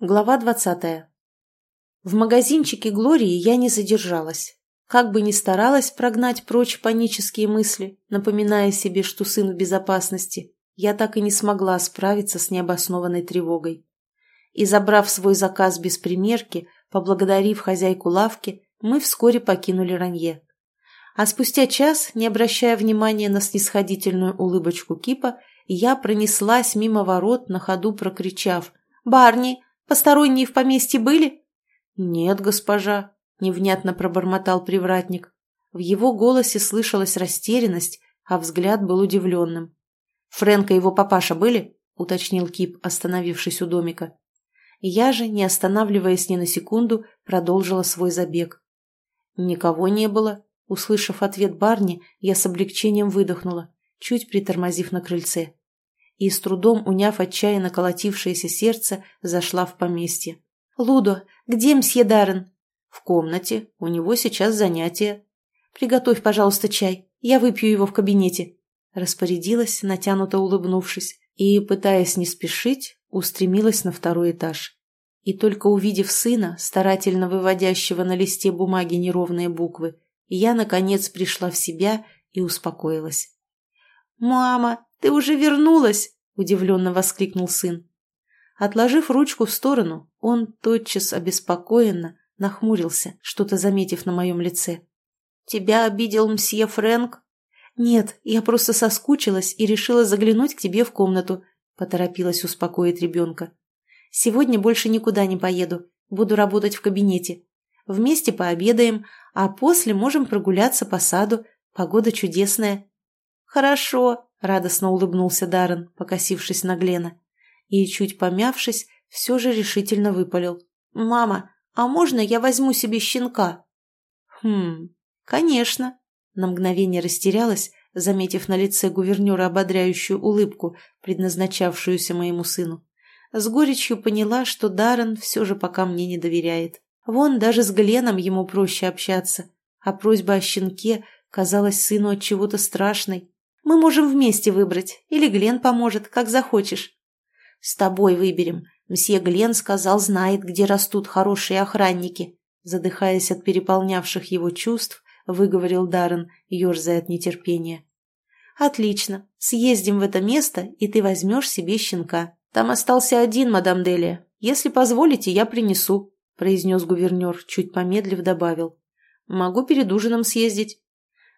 Глава двадцатая. В магазинчике Глории я не задержалась. Как бы ни старалась прогнать прочь панические мысли, напоминая себе, что сын в безопасности, я так и не смогла справиться с необоснованной тревогой. И забрав свой заказ без примерки, поблагодарив хозяйку лавки, мы вскоре покинули Ранье. А спустя час, не обращая внимания на снисходительную улыбочку Кипа, я пронеслась мимо ворот, на ходу прокричав «Барни, Посторонние в поместье были?» «Нет, госпожа», — невнятно пробормотал привратник. В его голосе слышалась растерянность, а взгляд был удивленным. «Фрэнк и его папаша были?» — уточнил Кип, остановившись у домика. Я же, не останавливаясь ни на секунду, продолжила свой забег. «Никого не было», — услышав ответ Барни, я с облегчением выдохнула, чуть притормозив на крыльце и, с трудом уняв отчаянно колотившееся сердце, зашла в поместье. «Лудо, где мсье Даррен?» «В комнате. У него сейчас занятие». «Приготовь, пожалуйста, чай. Я выпью его в кабинете». Распорядилась, натянуто улыбнувшись, и, пытаясь не спешить, устремилась на второй этаж. И только увидев сына, старательно выводящего на листе бумаги неровные буквы, я, наконец, пришла в себя и успокоилась. «Мама, ты уже вернулась!» – удивленно воскликнул сын. Отложив ручку в сторону, он тотчас обеспокоенно нахмурился, что-то заметив на моем лице. «Тебя обидел мсье Фрэнк?» «Нет, я просто соскучилась и решила заглянуть к тебе в комнату», – поторопилась успокоить ребенка. «Сегодня больше никуда не поеду, буду работать в кабинете. Вместе пообедаем, а после можем прогуляться по саду, погода чудесная». «Хорошо», — радостно улыбнулся Даррен, покосившись на Глена. И, чуть помявшись, все же решительно выпалил. «Мама, а можно я возьму себе щенка?» «Хм, конечно». На мгновение растерялась, заметив на лице гувернера ободряющую улыбку, предназначавшуюся моему сыну. С горечью поняла, что Даррен все же пока мне не доверяет. Вон даже с Гленом ему проще общаться, а просьба о щенке казалась сыну от чего-то страшной. Мы можем вместе выбрать, или Глен поможет, как захочешь. С тобой выберем. Мсье Глен сказал, знает, где растут хорошие охранники. Задыхаясь от переполнявших его чувств, выговорил Даррен, ерзая от нетерпения. «Отлично. Съездим в это место, и ты возьмешь себе щенка. Там остался один, мадам Делия. Если позволите, я принесу», — произнес гувернер, чуть помедлив добавил. «Могу перед ужином съездить».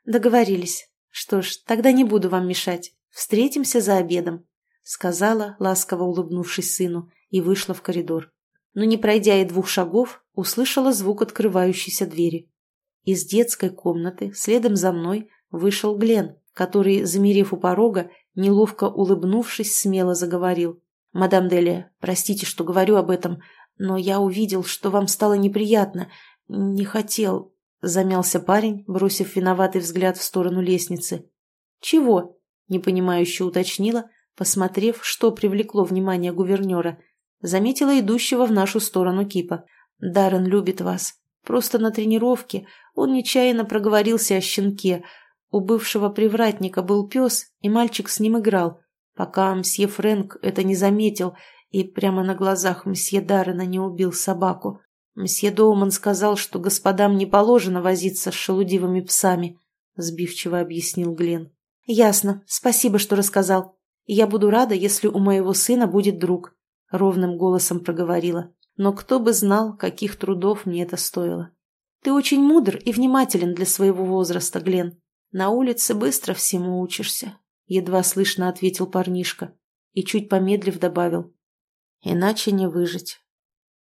«Договорились. «Что ж, тогда не буду вам мешать. Встретимся за обедом», — сказала, ласково улыбнувшись сыну, и вышла в коридор. Но не пройдя и двух шагов, услышала звук открывающейся двери. Из детской комнаты следом за мной вышел Глен, который, замерев у порога, неловко улыбнувшись, смело заговорил. «Мадам Делия, простите, что говорю об этом, но я увидел, что вам стало неприятно. Не хотел, — замялся парень, бросив виноватый взгляд в сторону лестницы. «Чего?» — непонимающе уточнила, посмотрев, что привлекло внимание гувернера. Заметила идущего в нашу сторону Кипа. «Даррен любит вас. Просто на тренировке он нечаянно проговорился о щенке. У бывшего привратника был пес, и мальчик с ним играл, пока мсье Фрэнк это не заметил и прямо на глазах мсье Даррена не убил собаку. Мсье Доуман сказал, что господам не положено возиться с шелудивыми псами, сбивчиво объяснил Глен. Ясно. Спасибо, что рассказал. Я буду рада, если у моего сына будет друг, ровным голосом проговорила. Но кто бы знал, каких трудов мне это стоило. Ты очень мудр и внимателен для своего возраста, Глен. На улице быстро всему учишься, едва слышно ответил парнишка и чуть помедлив добавил. Иначе не выжить.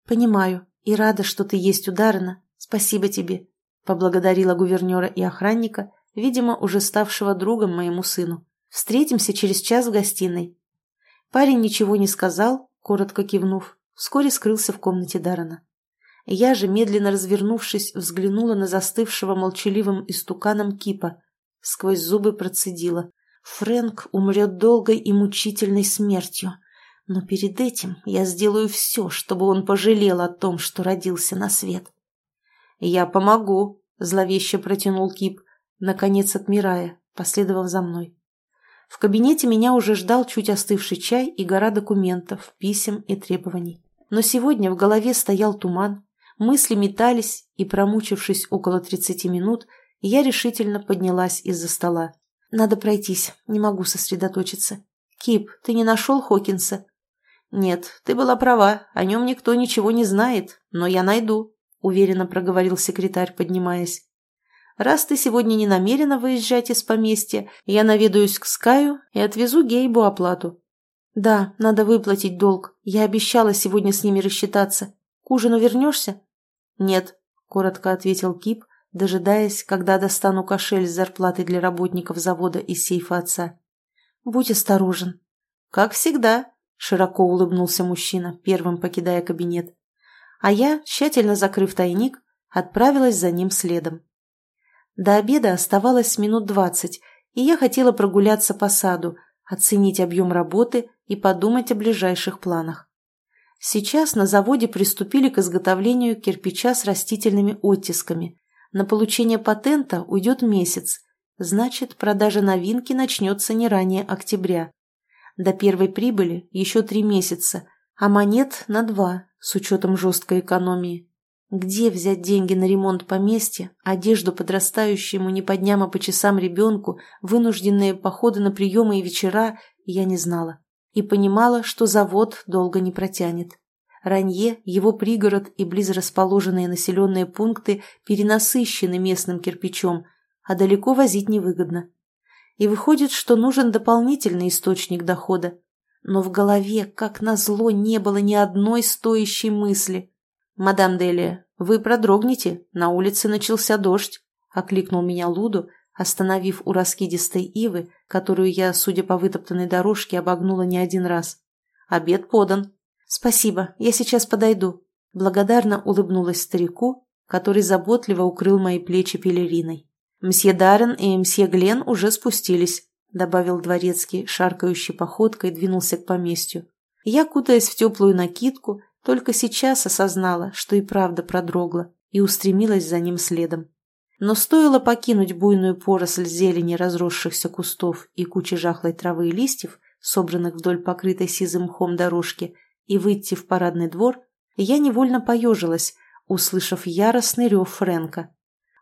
Понимаю, и рада, что ты есть у Даррена. Спасибо тебе», — поблагодарила гувернера и охранника, видимо, уже ставшего другом моему сыну. «Встретимся через час в гостиной». Парень ничего не сказал, коротко кивнув, вскоре скрылся в комнате Даррена. Я же, медленно развернувшись, взглянула на застывшего молчаливым истуканом Кипа. Сквозь зубы процедила. «Фрэнк умрет долгой и мучительной смертью». Но перед этим я сделаю все, чтобы он пожалел о том, что родился на свет. «Я помогу», — зловеще протянул Кип, наконец отмирая, последовав за мной. В кабинете меня уже ждал чуть остывший чай и гора документов, писем и требований. Но сегодня в голове стоял туман, мысли метались, и, промучившись около тридцати минут, я решительно поднялась из-за стола. Надо пройтись, не могу сосредоточиться. Кип, ты не нашел Хокинса? Нет, ты была права, о нем никто ничего не знает, но я найду, уверенно проговорил секретарь, поднимаясь. Раз ты сегодня не намерена выезжать из поместья, я наведаюсь к Скаю и отвезу Гейбу оплату. Да, надо выплатить долг. Я обещала сегодня с ними рассчитаться. К ужину вернешься? Нет, коротко ответил Кип, дожидаясь, когда достану кошель с зарплатой для работников завода из сейфа отца. «Будь осторожен». «Как всегда», — широко улыбнулся мужчина, первым покидая кабинет. А я, тщательно закрыв тайник, отправилась за ним следом. До обеда оставалось минут двадцать, и я хотела прогуляться по саду, оценить объем работы и подумать о ближайших планах. Сейчас на заводе приступили к изготовлению кирпича с растительными оттисками, на получение патента уйдет месяц, значит, продажа новинки начнется не ранее октября. До первой прибыли еще три месяца, а монет на два, с учетом жесткой экономии. Где взять деньги на ремонт поместья, одежду подрастающему не по дням, а по часам ребенку, вынужденные походы на приемы и вечера, я не знала. И понимала, что завод долго не протянет. Ранье, его пригород и близрасположенные населенные пункты перенасыщены местным кирпичом, а далеко возить невыгодно. И выходит, что нужен дополнительный источник дохода. Но в голове, как назло, не было ни одной стоящей мысли. «Мадам Делия, вы продрогнете, на улице начался дождь», — окликнул меня Луду, остановив у раскидистой ивы, которую я, судя по вытоптанной дорожке, обогнула не один раз. «Обед подан». «Спасибо, я сейчас подойду», — благодарно улыбнулась старику, который заботливо укрыл мои плечи пелериной. «Мсье Даррен и мсье Глен уже спустились», — добавил дворецкий, шаркающей походкой двинулся к поместью. Я, кутаясь в теплую накидку, только сейчас осознала, что и правда продрогла, и устремилась за ним следом. Но стоило покинуть буйную поросль зелени разросшихся кустов и кучи жахлой травы и листьев, собранных вдоль покрытой сизым мхом дорожки, и выйти в парадный двор, я невольно поежилась, услышав яростный рев Фрэнка.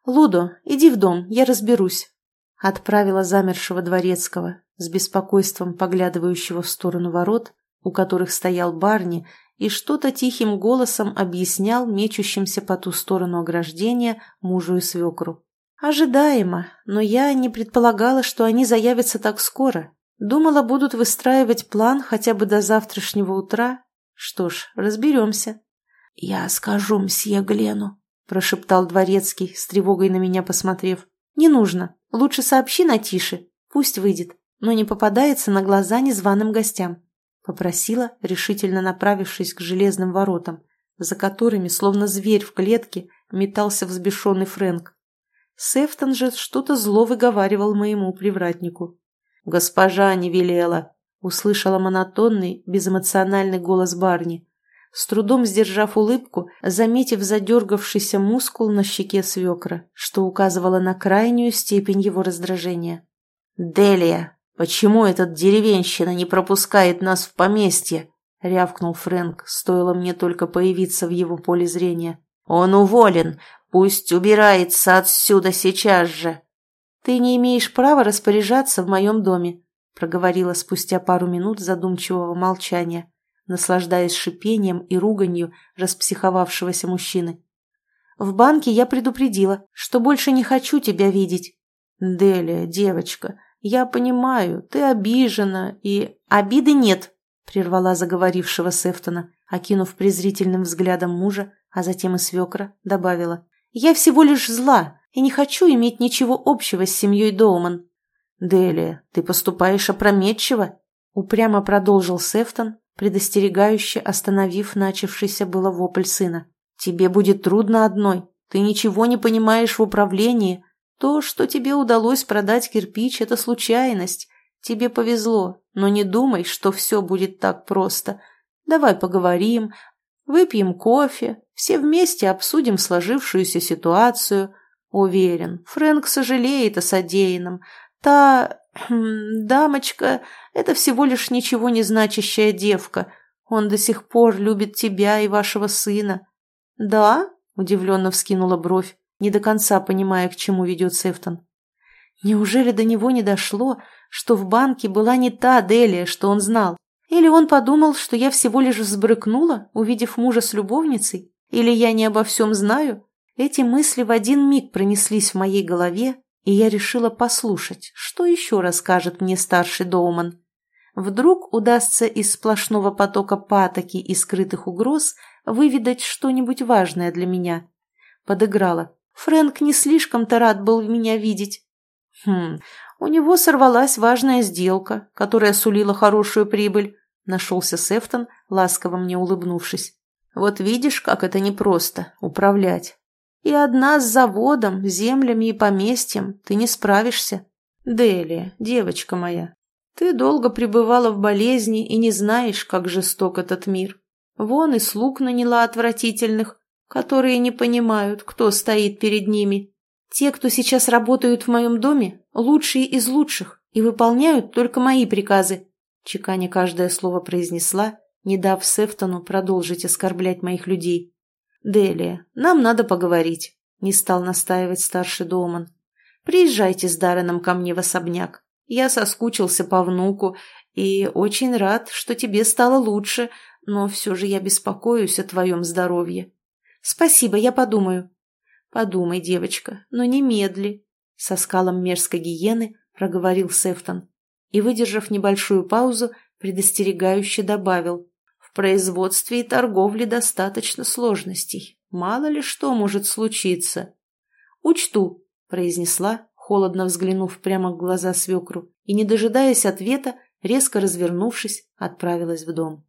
«Лудо, иди в дом, я разберусь», — отправила замершего дворецкого, с беспокойством поглядывающего в сторону ворот, у которых стоял Барни, и что-то тихим голосом объяснял мечущимся по ту сторону ограждения мужу и свекру. Ожидаемо, но я не предполагала, что они заявятся так скоро. Думала, будут выстраивать план хотя бы до завтрашнего утра что ж, разберемся. — Я скажу мсье Глену, — прошептал дворецкий, с тревогой на меня посмотрев. — Не нужно. Лучше сообщи на тише. Пусть выйдет, но не попадается на глаза незваным гостям. Попросила, решительно направившись к железным воротам, за которыми, словно зверь в клетке, метался взбешенный Фрэнк. Сефтон же что-то зло выговаривал моему привратнику. «Госпожа не велела!» услышала монотонный, безэмоциональный голос Барни. С трудом сдержав улыбку, заметив задергавшийся мускул на щеке свекра, что указывало на крайнюю степень его раздражения. «Делия, почему этот деревенщина не пропускает нас в поместье?» — рявкнул Фрэнк, стоило мне только появиться в его поле зрения. «Он уволен! Пусть убирается отсюда сейчас же!» «Ты не имеешь права распоряжаться в моем доме», проговорила спустя пару минут задумчивого молчания, наслаждаясь шипением и руганью распсиховавшегося мужчины. «В банке я предупредила, что больше не хочу тебя видеть». «Делия, девочка, я понимаю, ты обижена и...» «Обиды нет», — прервала заговорившего Сефтона, окинув презрительным взглядом мужа, а затем и свекра, добавила. «Я всего лишь зла и не хочу иметь ничего общего с семьей Доуман. «Делия, ты поступаешь опрометчиво», — упрямо продолжил Сефтон, предостерегающе остановив начавшийся было вопль сына. «Тебе будет трудно одной. Ты ничего не понимаешь в управлении. То, что тебе удалось продать кирпич, — это случайность. Тебе повезло, но не думай, что все будет так просто. Давай поговорим, выпьем кофе, все вместе обсудим сложившуюся ситуацию. Уверен, Фрэнк сожалеет о содеянном, Та... Хм, дамочка — это всего лишь ничего не значащая девка. Он до сих пор любит тебя и вашего сына». «Да?» – удивленно вскинула бровь, не до конца понимая, к чему ведет Сефтон. Неужели до него не дошло, что в банке была не та Делия, что он знал? Или он подумал, что я всего лишь взбрыкнула, увидев мужа с любовницей? Или я не обо всем знаю? Эти мысли в один миг пронеслись в моей голове, и я решила послушать, что еще расскажет мне старший Доуман. Вдруг удастся из сплошного потока патоки и скрытых угроз выведать что-нибудь важное для меня. Подыграла. Фрэнк не слишком-то рад был меня видеть. Хм, у него сорвалась важная сделка, которая сулила хорошую прибыль. Нашелся Сефтон, ласково мне улыбнувшись. Вот видишь, как это непросто — управлять. И одна с заводом, землями и поместьем ты не справишься. Делия, девочка моя, ты долго пребывала в болезни и не знаешь, как жесток этот мир. Вон и слуг наняла отвратительных, которые не понимают, кто стоит перед ними. Те, кто сейчас работают в моем доме, лучшие из лучших и выполняют только мои приказы. Чеканя каждое слово произнесла, не дав Сефтону продолжить оскорблять моих людей. «Делия, нам надо поговорить», — не стал настаивать старший Доуман. «Приезжайте с Дарреном ко мне в особняк. Я соскучился по внуку и очень рад, что тебе стало лучше, но все же я беспокоюсь о твоем здоровье». «Спасибо, я подумаю», «Подумай, девочка, но не медли», — со скалом мерзкой гиены проговорил Сефтон и, выдержав небольшую паузу, предостерегающе добавил. «В производстве и торговле достаточно сложностей. Мало ли что может случиться». «Учту», — произнесла, холодно взглянув прямо в глаза свекру, и, не дожидаясь ответа, резко развернувшись, отправилась в дом.